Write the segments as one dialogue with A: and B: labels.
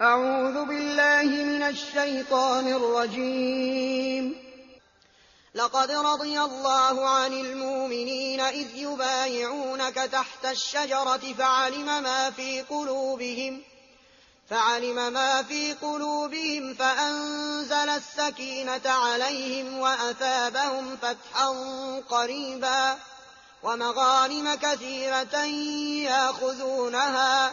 A: أعوذ بالله من الشيطان الرجيم لقد رضي الله عن المؤمنين إذ يبايعونك تحت الشجرة فعلم ما في قلوبهم فعلم ما في قلوبهم فأنزل السكينة عليهم وأثابهم فتحا قريبا ومغانم كثيرة يأخذونها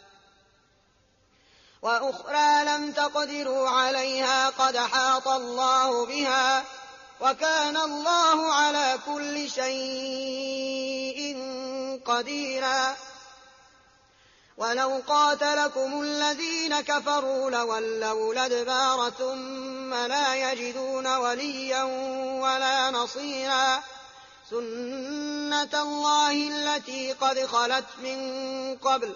A: وأخرى لم تقدروا عليها قد حاط الله بها وكان الله على كل شيء قديرا ولو قاتلكم الذين كفروا لولوا الأدبار ثم لا يجدون وليا ولا نصيرا سنة الله التي قد خلت من قبل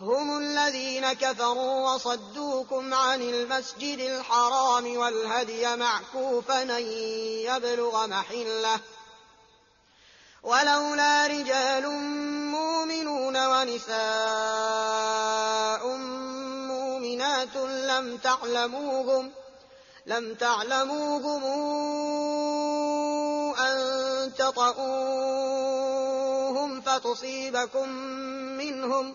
A: هم الذين كفروا وصدوكم عن المسجد الحرام والهدي معكوفا ان يبلغ محله ولولا رجال مؤمنون ونساء مؤمنات لم تعلموهم لم تعلموهم أن تطؤوهم فتصيبكم منهم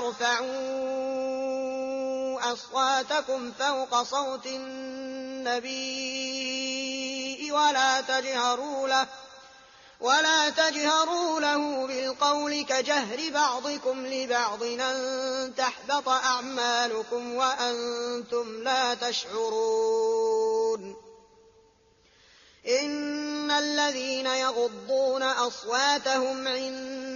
A: فارفعوا أَصْوَاتَكُمْ فَوْقَ صَوْتِ النَّبِيِّ وَلَا تَجْهَرُوا لَهُ بِالْقَوْلِ كَجَهْرِ بَعْضِكُمْ لِبَعْضٍ أَن تَحْبَطَ أَعْمَالُكُمْ وَأَنتُمْ لَا تَشْعُرُونَ إِنَّ الَّذِينَ يَغُضُّونَ أَصْوَاتَهُمْ عِندَ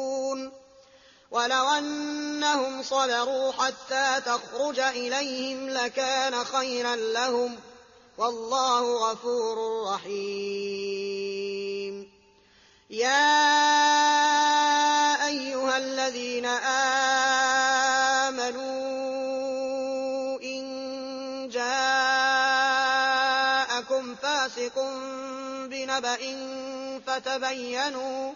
A: وَلَوْ أَنَّهُمْ صَبَرُوا حَتَّىٰ تَخْرُجَ إِلَيْهِمْ لَكَانَ خَيْرًا لَّهُمْ ۚ وَاللَّهُ غَفُورٌ رَّحِيمٌ يَا أَيُّهَا الَّذِينَ آمَنُوا إِن جَاءَكُمْ فَاسِقٌ بِنَبَإٍ فَتَبَيَّنُوا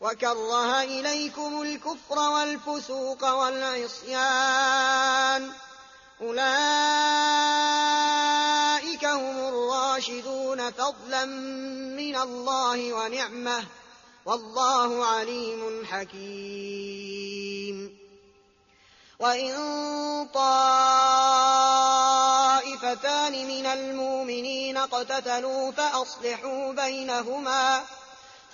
A: وكره إليكم الكفر والفسوق والعصيان أولئك هم الراشدون فضلا من الله ونعمه والله عليم حكيم وإن طائفتان من المؤمنين اقتتلوا فأصلحوا بينهما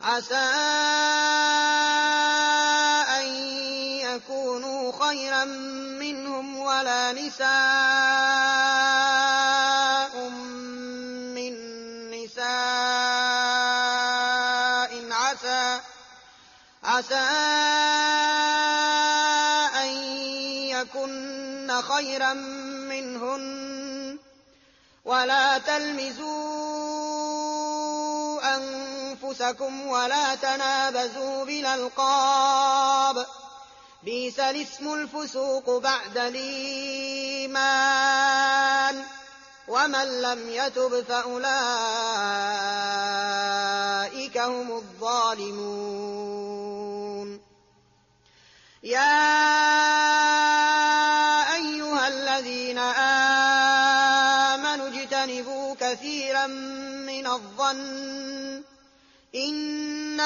A: عَسَىٰ أَن يَكُونُوا خَيْرًا مِّنْهُمْ وَلَا نِسَاءٌ مِّن نِّسَاءٍ عَسَىٰ عسى أَن يَكُنَّ خَيْرًا مِّنْهُنَّ وَلَا تَلْمِزُوا أنفسكم ولا تنابزوا بالألقاب بيس الاسم الفسوق بعد الإيمان ومن لم يتب فأولئك هم الظالمون يا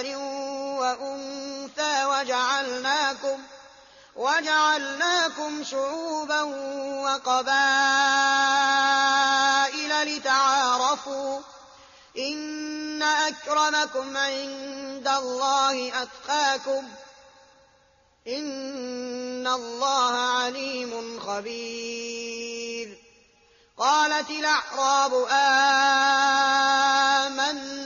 A: ذكر وأنثى وجعلناكم وجعلناكم شعوبا وقبائل لتعارفوا إن أكرمكم عند الله أتقاكم إن الله عليم خبير قالت الأعراب آمنا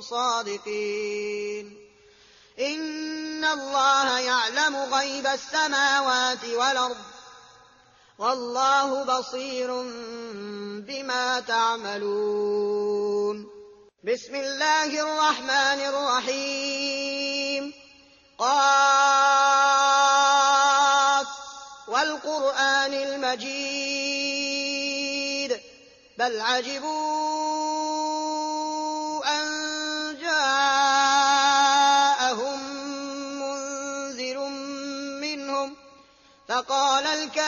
A: صادقين إن الله يعلم غيب السماوات والأرض والله بصير بما تعملون بسم الله الرحمن الرحيم قاف والقرآن المجيد بل عجبون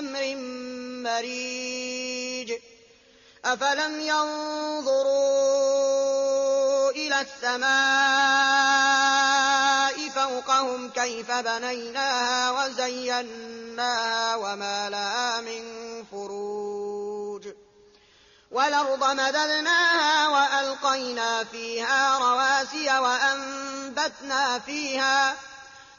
A: أمر مريج أفلم ينظروا إلى السماء فوقهم كيف بنيناها وزيناها وما لها من فروج والأرض مددناها وألقينا فيها رواسي وأنبتنا فيها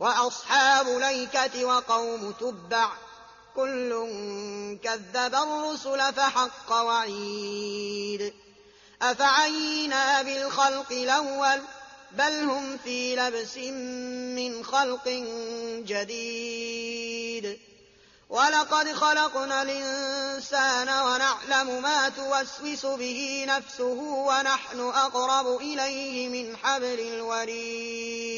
A: وأصحاب ليكة وقوم تبع كل كذب الرسل فحق وعيد أفعينا بالخلق الأول بل هم في لبس من خلق جديد ولقد خلقنا الإنسان ونعلم ما توسوس به نفسه ونحن أقرب إليه من حبل الوريد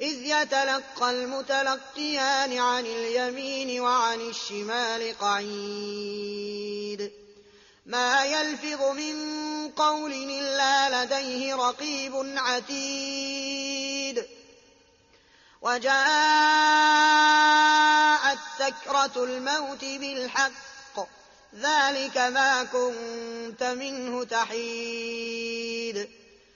A: إِذْ يَتَلَقَّى الْمُتَلَقِّيَانِ عَنِ الْيَمِينِ وَعَنِ الشِّمَالِ قَعِيدٌ مَا يَلْفِظُ مِن قَوْلٍ إِلَّا لَدَيْهِ رَقِيبٌ عَتِيدٌ وَجَاءَتْ سَكْرَةُ الْمَوْتِ بِالْحَقِّ ذَلِكَ مَا كُنتَ مِنْهُ تَحِيدُ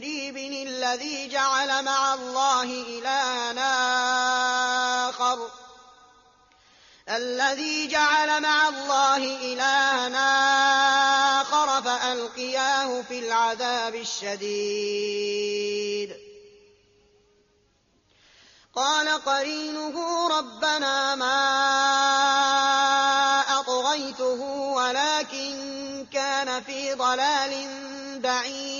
A: مُرِيبٍ الَّذِي جَعَلَ مَعَ اللَّهِ إِلَٰهًا آخَرَ الذي جعل مع الله إلهنا آخر فألقياه في العذاب الشديد قال قرينه ربنا ما أطغيته ولكن كان في ضلال بعيد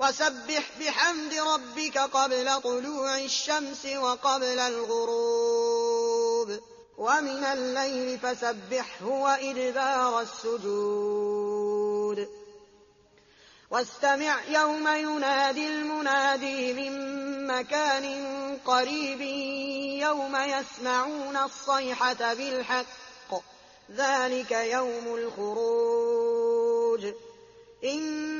A: وسبح بحمد ربك قبل طلوع الشمس وقبل الغروب ومن الليل فسبحه وإدبار السجود واستمع يوم ينادي المنادي من مكان قريب يوم يسمعون الصيحة بالحق ذلك يوم الخروج إن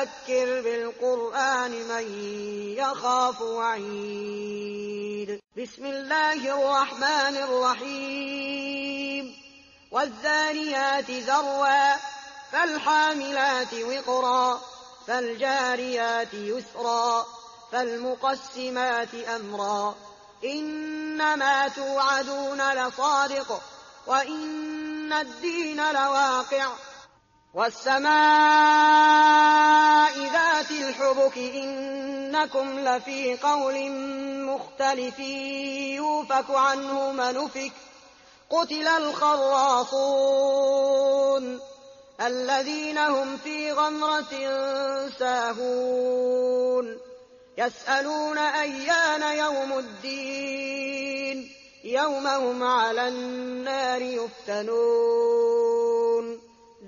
A: فذكر بالقرآن من يخاف وعيد بسم الله الرحمن الرحيم والذاريات ذروا فالحاملات وقرا فالجاريات يسرا فالمقسمات أمرا إنما توعدون لصادق وإن الدين لواقع والسماء ذات الحبك إنكم لفي قول مختلف يوفك عنه منفك قتل الخراصون الذين هم في غمرة ساهون يسألون أيان يوم الدين يوم هم على النار يفتنون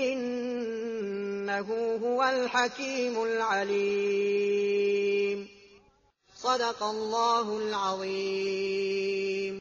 A: إنه هو الحكيم العليم صدق الله العظيم